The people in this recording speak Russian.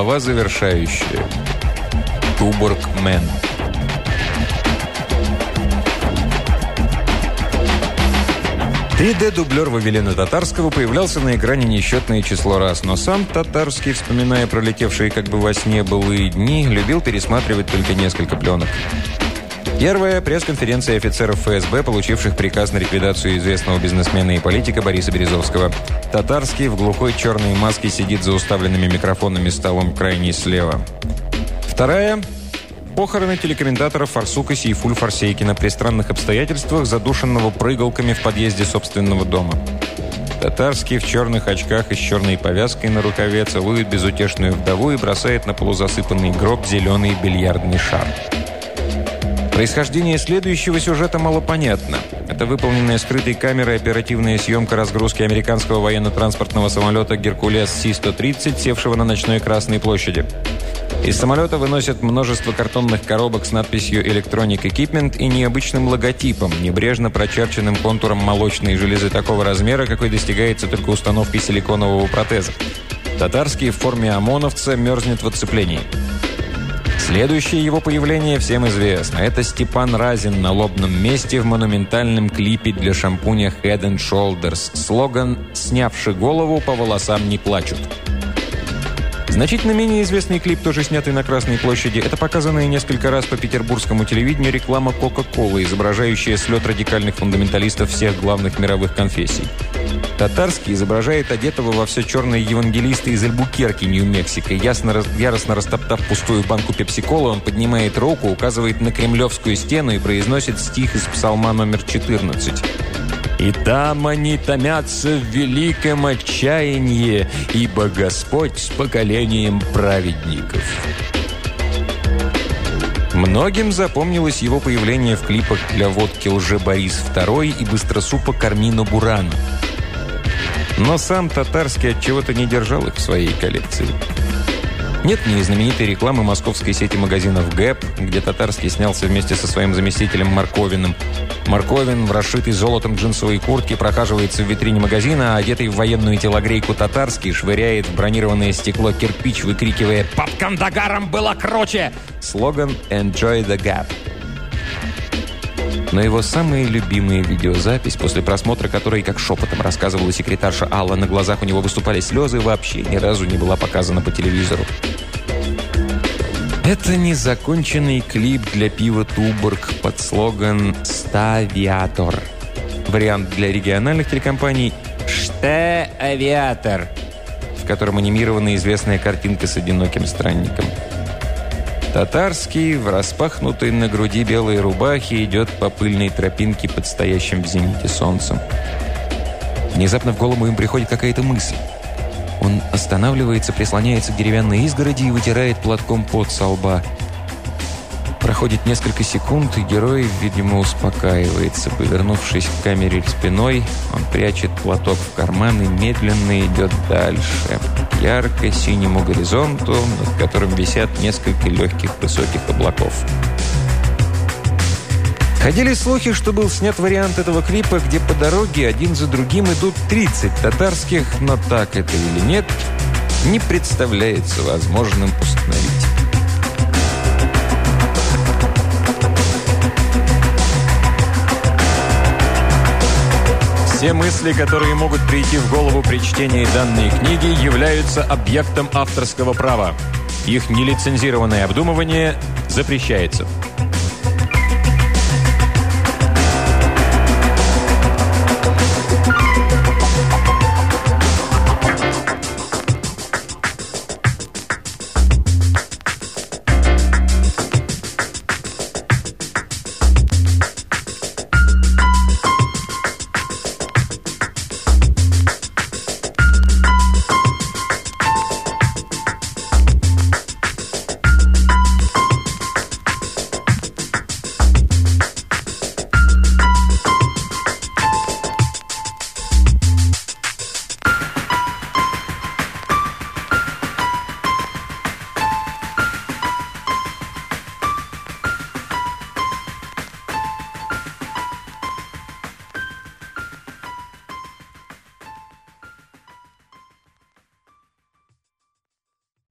Глава завершающая. Туборг-мен. 3D-дублер Вавилена Татарского появлялся на экране несчетное число раз, но сам Татарский, вспоминая пролетевшие как бы во сне былые дни, любил пересматривать только несколько пленок. Первая – пресс-конференция офицеров ФСБ, получивших приказ на ликвидацию известного бизнесмена и политика Бориса Березовского. Татарский в глухой черной маске сидит за уставленными микрофонами столом крайне слева. Вторая Похороны телекомментатора Фарсука Сейфуль Фарсейкина при странных обстоятельствах, задушенного прыгалками в подъезде собственного дома. Татарский в черных очках и с черной повязкой на рукаве целует безутешную вдову и бросает на полузасыпанный гроб зеленый бильярдный шар. Происхождение следующего сюжета малопонятно. Это выполненная скрытой камерой оперативная съемка разгрузки американского военно-транспортного самолета «Геркулес Си-130», севшего на ночной Красной площади. Из самолета выносят множество картонных коробок с надписью «Electronic Equipment» и необычным логотипом, небрежно прочерченным контуром молочной железы такого размера, какой достигается только установкой силиконового протеза. Татарский в форме ОМОНовца мерзнет в оцеплении. Следующее его появление всем известно. Это Степан Разин на лобном месте в монументальном клипе для шампуня Head and Shoulders. Слоган «Снявши голову, по волосам не плачут». Значительно менее известный клип, тоже снятый на Красной площади, это показанная несколько раз по петербургскому телевидению реклама Кока-Колы, изображающая слет радикальных фундаменталистов всех главных мировых конфессий. Татарский изображает одетого во все черное евангелиста из Альбукерки, Нью-Мексико. Ясно, яростно растоптав пустую банку пепси-колы, он поднимает руку, указывает на кремлевскую стену и произносит стих из псалма номер 14. И там они томятся в великом отчаянии, ибо Господь с поколением праведников. Многим запомнилось его появление в клипах для водки «Лже Борис II» и «Быстросупа Кармина Бурана». Но сам Татарский от чего то не держал их в своей коллекции. Нет ни знаменитой рекламы московской сети магазинов «ГЭП», где Татарский снялся вместе со своим заместителем Марковиным. Марковин в расшитой золотом джинсовой куртке прохаживается в витрине магазина, а одетый в военную телогрейку Татарский швыряет в бронированное стекло кирпич, выкрикивая «Под Кандагаром было круче!» Слоган «Enjoy the gap». Но его самая любимая видеозапись, после просмотра которой, как шепотом рассказывала секретарша Алла, на глазах у него выступали слезы, вообще ни разу не была показана по телевизору. Это незаконченный клип для пива «Туборг» под слоган «Ставиатор». Вариант для региональных телекомпаний «Ште-авиатор», в котором анимирована известная картинка с одиноким странником. Татарский в распахнутой на груди белой рубахе идет по пыльной тропинке под стоящим в зените солнцем. Внезапно в голову им приходит какая-то мысль. Он останавливается, прислоняется к деревянной изгороди и вытирает платком пот со лба. Проходит несколько секунд, и герой, видимо, успокаивается. Повернувшись к камере спиной, он прячет платок в карман и медленно идет дальше. Ярко-синему горизонту, над которым висят несколько легких высоких облаков. Ходили слухи, что был снят вариант этого клипа, где по дороге один за другим идут 30 татарских, но так это или нет, не представляется возможным установить. Все мысли, которые могут прийти в голову при чтении данной книги, являются объектом авторского права. Их нелицензированное обдумывание запрещается.